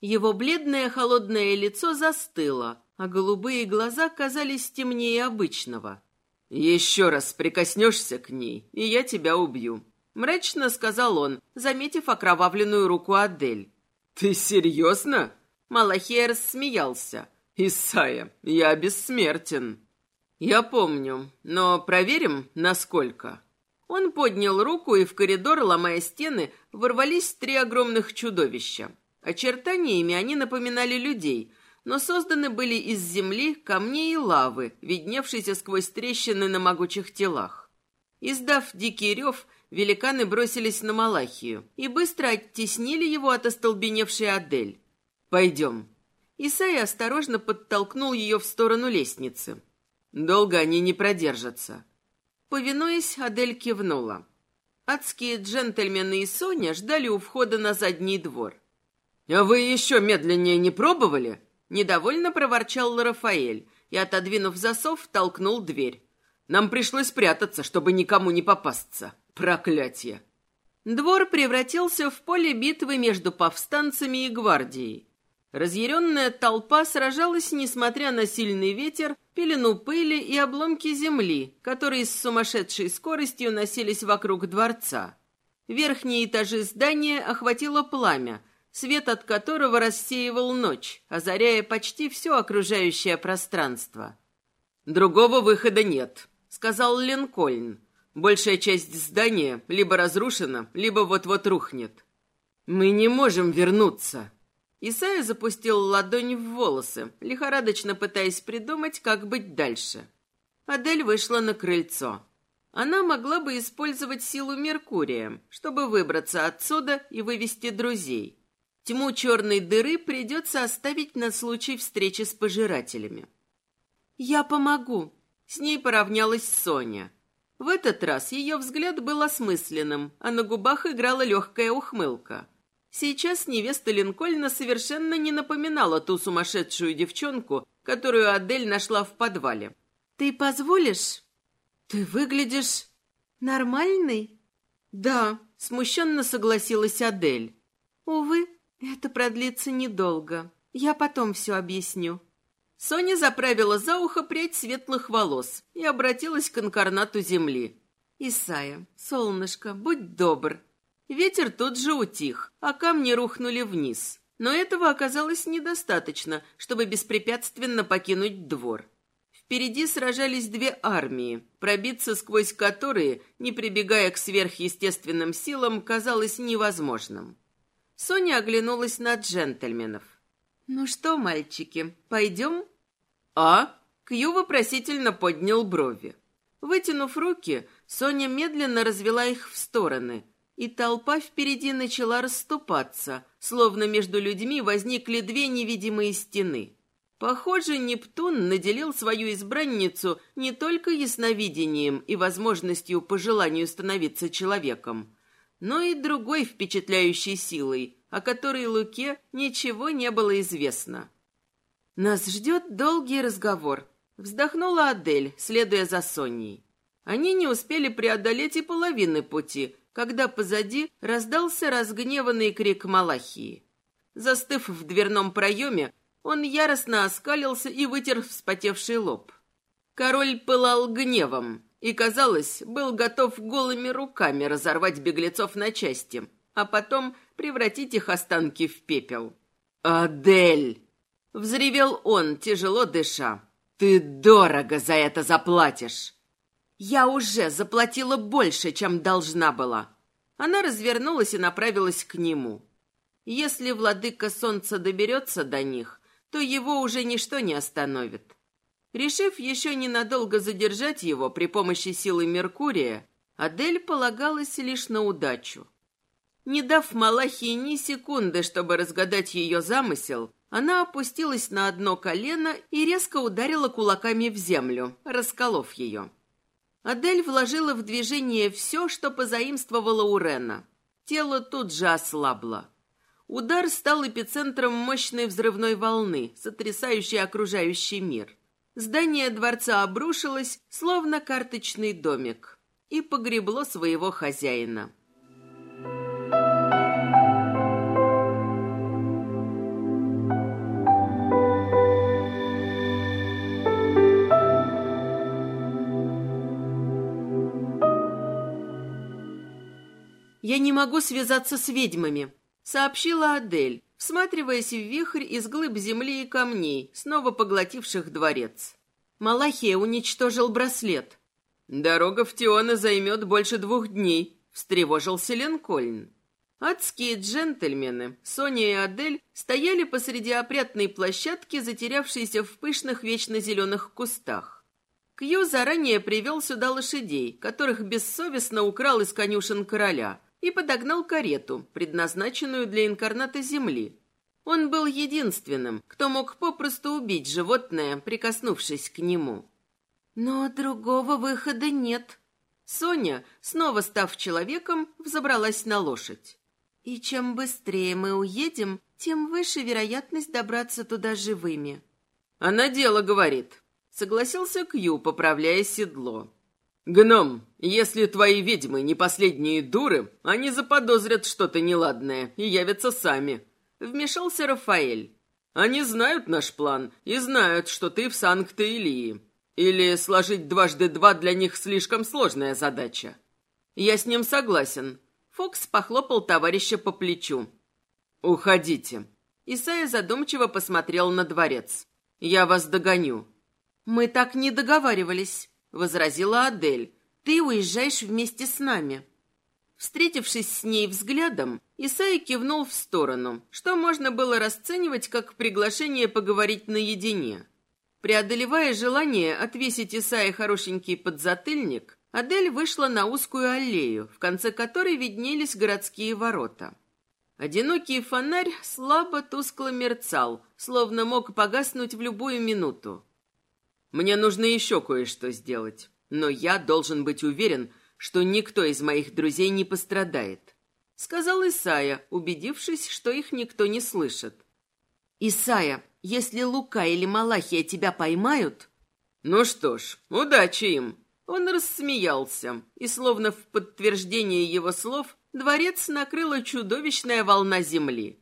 Его бледное холодное лицо застыло, а голубые глаза казались темнее обычного. «Еще раз прикоснешься к ней, и я тебя убью», — мрачно сказал он, заметив окровавленную руку Адель. «Ты серьезно?» Малахия рассмеялся. «Исайя, я бессмертен». «Я помню, но проверим, насколько». Он поднял руку, и в коридор, ломая стены, ворвались три огромных чудовища. Очертаниями они напоминали людей, но созданы были из земли, камней и лавы, видневшейся сквозь трещины на могучих телах. Издав дикий рев, великаны бросились на Малахию и быстро оттеснили его от остолбеневшей Адель. «Пойдем». Исайя осторожно подтолкнул ее в сторону лестницы. Долго они не продержатся. Повинуясь, Адель кивнула. Адские джентльмены и Соня ждали у входа на задний двор. «А вы еще медленнее не пробовали?» Недовольно проворчал Рафаэль и, отодвинув засов, толкнул дверь. «Нам пришлось прятаться, чтобы никому не попасться. Проклятие!» Двор превратился в поле битвы между повстанцами и гвардией. Разъяренная толпа сражалась, несмотря на сильный ветер, пелену пыли и обломки земли, которые с сумасшедшей скоростью носились вокруг дворца. Верхние этажи здания охватило пламя, свет от которого рассеивал ночь, озаряя почти все окружающее пространство. «Другого выхода нет», — сказал Линкольн. «Большая часть здания либо разрушена, либо вот-вот рухнет». «Мы не можем вернуться», Исайя запустил ладонь в волосы, лихорадочно пытаясь придумать, как быть дальше. Адель вышла на крыльцо. Она могла бы использовать силу Меркурия, чтобы выбраться отсюда и вывести друзей. Тьму черной дыры придется оставить на случай встречи с пожирателями. «Я помогу», — с ней поравнялась Соня. В этот раз ее взгляд был осмысленным, а на губах играла легкая ухмылка — Сейчас невеста Линкольна совершенно не напоминала ту сумасшедшую девчонку, которую Адель нашла в подвале. «Ты позволишь? Ты выглядишь нормальный?» «Да», — смущенно согласилась Адель. «Увы, это продлится недолго. Я потом все объясню». Соня заправила за ухо прядь светлых волос и обратилась к инкарнату земли. «Исайя, солнышко, будь добр, Ветер тут же утих, а камни рухнули вниз. Но этого оказалось недостаточно, чтобы беспрепятственно покинуть двор. Впереди сражались две армии, пробиться сквозь которые, не прибегая к сверхъестественным силам, казалось невозможным. Соня оглянулась на джентльменов. «Ну что, мальчики, пойдем?» «А?» Кью вопросительно поднял брови. Вытянув руки, Соня медленно развела их в стороны, и толпа впереди начала расступаться, словно между людьми возникли две невидимые стены. Похоже, Нептун наделил свою избранницу не только ясновидением и возможностью по желанию становиться человеком, но и другой впечатляющей силой, о которой Луке ничего не было известно. «Нас ждет долгий разговор», — вздохнула Адель, следуя за Соней. Они не успели преодолеть и половины пути, когда позади раздался разгневанный крик Малахии. Застыв в дверном проеме, он яростно оскалился и вытер вспотевший лоб. Король пылал гневом и, казалось, был готов голыми руками разорвать беглецов на части, а потом превратить их останки в пепел. «Адель!» — взревел он, тяжело дыша. «Ты дорого за это заплатишь!» «Я уже заплатила больше, чем должна была!» Она развернулась и направилась к нему. Если владыка солнца доберется до них, то его уже ничто не остановит. Решив еще ненадолго задержать его при помощи силы Меркурия, Адель полагалась лишь на удачу. Не дав Малахии ни секунды, чтобы разгадать ее замысел, она опустилась на одно колено и резко ударила кулаками в землю, расколов ее. Адель вложила в движение все, что позаимствовала у Рена. Тело тут же ослабло. Удар стал эпицентром мощной взрывной волны, сотрясающей окружающий мир. Здание дворца обрушилось, словно карточный домик, и погребло своего хозяина. «Я не могу связаться с ведьмами», сообщила Адель, всматриваясь в вихрь из глыб земли и камней, снова поглотивших дворец. Малахия уничтожил браслет. «Дорога в Тиона займет больше двух дней», — встревожился Ленкольн. Адские джентльмены, Соня и Адель, стояли посреди опрятной площадки, затерявшейся в пышных вечно зеленых кустах. Кью заранее привел сюда лошадей, которых бессовестно украл из конюшен короля — и подогнал карету, предназначенную для инкарната Земли. Он был единственным, кто мог попросту убить животное, прикоснувшись к нему. Но другого выхода нет. Соня, снова став человеком, взобралась на лошадь. И чем быстрее мы уедем, тем выше вероятность добраться туда живыми. Она дело говорит. Согласился Кью, поправляя седло. «Гном, если твои ведьмы не последние дуры, они заподозрят что-то неладное и явятся сами», — вмешался Рафаэль. «Они знают наш план и знают, что ты в Санкт-Илии. Или сложить дважды два для них слишком сложная задача». «Я с ним согласен». Фокс похлопал товарища по плечу. «Уходите». Исайя задумчиво посмотрел на дворец. «Я вас догоню». «Мы так не договаривались» возразила Адель. «Ты уезжаешь вместе с нами». Встретившись с ней взглядом, Исаи кивнул в сторону, что можно было расценивать как приглашение поговорить наедине. Преодолевая желание отвесить Исаи хорошенький подзатыльник, Адель вышла на узкую аллею, в конце которой виднелись городские ворота. Одинокий фонарь слабо тускло мерцал, словно мог погаснуть в любую минуту. Мне нужно еще кое-что сделать, но я должен быть уверен, что никто из моих друзей не пострадает», — сказал Исая, убедившись, что их никто не слышит. «Исая, если Лука или Малахия тебя поймают...» «Ну что ж, удачи им!» Он рассмеялся, и, словно в подтверждение его слов, дворец накрыла чудовищная волна земли.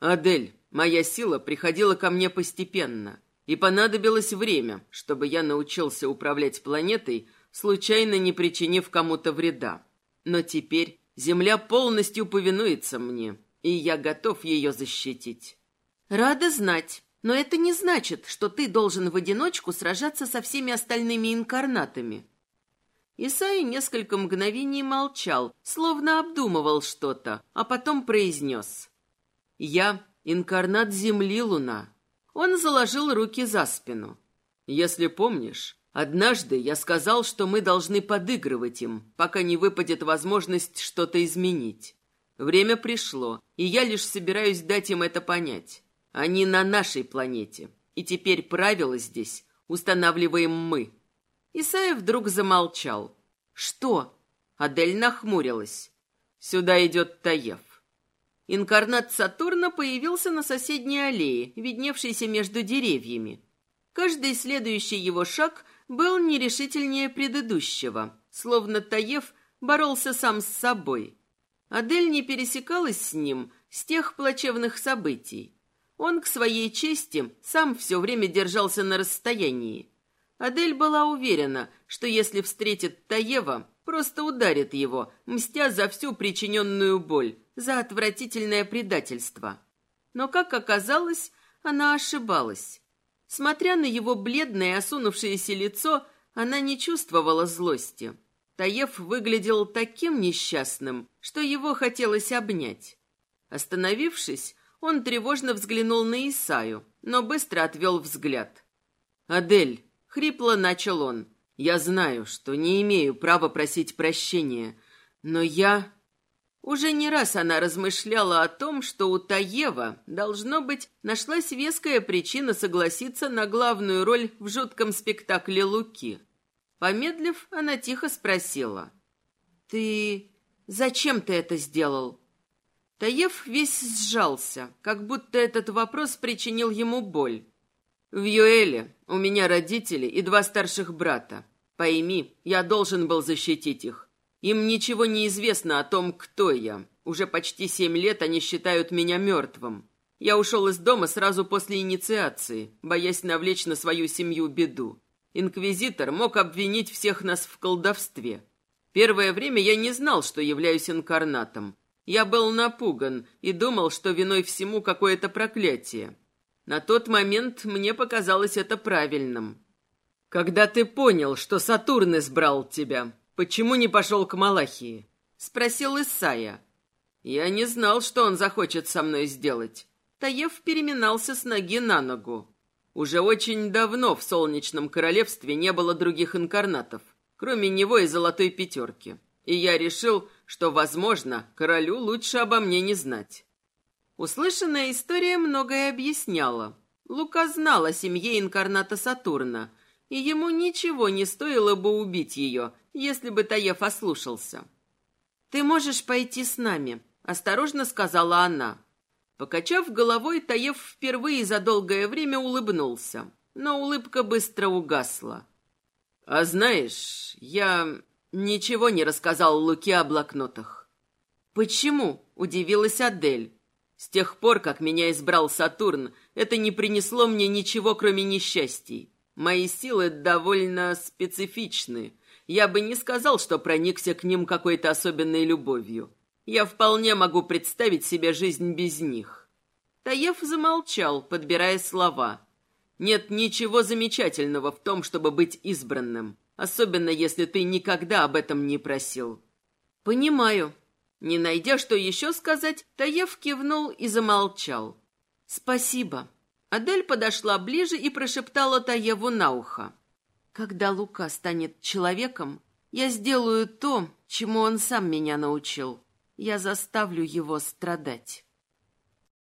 «Адель, моя сила приходила ко мне постепенно. И понадобилось время, чтобы я научился управлять планетой, случайно не причинив кому-то вреда. Но теперь Земля полностью повинуется мне, и я готов ее защитить. Рада знать, но это не значит, что ты должен в одиночку сражаться со всеми остальными инкарнатами. Исаи несколько мгновений молчал, словно обдумывал что-то, а потом произнес. «Я инкарнат Земли, Луна. Он заложил руки за спину. Если помнишь, однажды я сказал, что мы должны подыгрывать им, пока не выпадет возможность что-то изменить. Время пришло, и я лишь собираюсь дать им это понять. Они на нашей планете, и теперь правила здесь устанавливаем мы». Исаев вдруг замолчал. «Что?» Адель нахмурилась. «Сюда идет Таев». Инкарнат Сатурна появился на соседней аллее, видневшейся между деревьями. Каждый следующий его шаг был нерешительнее предыдущего, словно Таев боролся сам с собой. Адель не пересекалась с ним с тех плачевных событий. Он, к своей чести, сам все время держался на расстоянии. Адель была уверена, что если встретит Таева, просто ударит его, мстя за всю причиненную боль, за отвратительное предательство. Но, как оказалось, она ошибалась. Смотря на его бледное осунувшееся лицо, она не чувствовала злости. Таев выглядел таким несчастным, что его хотелось обнять. Остановившись, он тревожно взглянул на Исаю, но быстро отвел взгляд. «Адель», — хрипло начал он, — «я знаю, что не имею права просить прощения, но я...» Уже не раз она размышляла о том, что у Таева, должно быть, нашлась веская причина согласиться на главную роль в жутком спектакле Луки. Помедлив, она тихо спросила. «Ты... зачем ты это сделал?» Таев весь сжался, как будто этот вопрос причинил ему боль. «В Юэле у меня родители и два старших брата. Пойми, я должен был защитить их. Им ничего не известно о том, кто я. Уже почти семь лет они считают меня мертвым. Я ушел из дома сразу после инициации, боясь навлечь на свою семью беду. Инквизитор мог обвинить всех нас в колдовстве. Первое время я не знал, что являюсь инкарнатом. Я был напуган и думал, что виной всему какое-то проклятие. На тот момент мне показалось это правильным. «Когда ты понял, что Сатурн избрал тебя, почему не пошел к Малахии?» — спросил Исая. «Я не знал, что он захочет со мной сделать». Таев переминался с ноги на ногу. Уже очень давно в Солнечном Королевстве не было других инкарнатов, кроме него и Золотой Пятерки. И я решил, что, возможно, королю лучше обо мне не знать. Услышанная история многое объясняла. Лука знал о семье инкарната Сатурна, и ему ничего не стоило бы убить ее, если бы Таев ослушался. «Ты можешь пойти с нами», — осторожно сказала она. Покачав головой, Таев впервые за долгое время улыбнулся, но улыбка быстро угасла. «А знаешь, я Ничего не рассказал Луке о блокнотах. «Почему?» – удивилась Адель. «С тех пор, как меня избрал Сатурн, это не принесло мне ничего, кроме несчастий. Мои силы довольно специфичны. Я бы не сказал, что проникся к ним какой-то особенной любовью. Я вполне могу представить себе жизнь без них». Таев замолчал, подбирая слова. «Нет ничего замечательного в том, чтобы быть избранным особенно если ты никогда об этом не просил. Понимаю. Не найдя, что еще сказать, Таев кивнул и замолчал. Спасибо. Адель подошла ближе и прошептала Таеву на ухо. Когда Лука станет человеком, я сделаю то, чему он сам меня научил. Я заставлю его страдать.